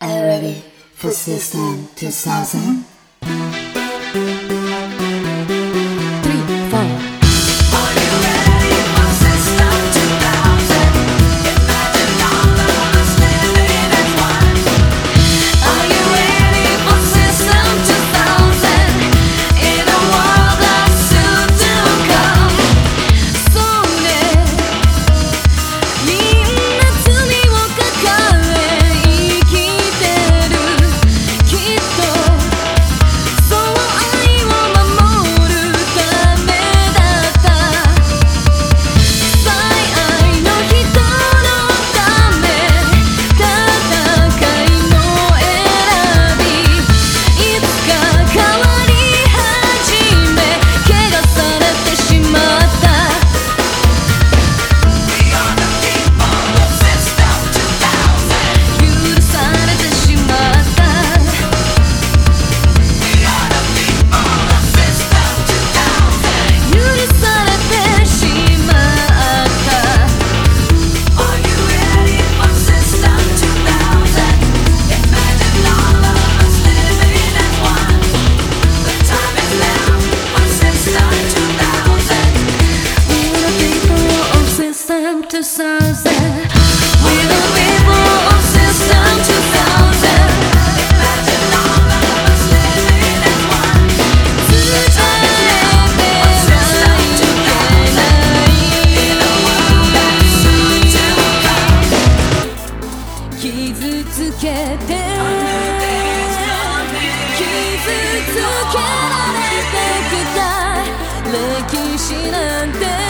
Are ready for system 2000? 傷つけられてきた歴史なんて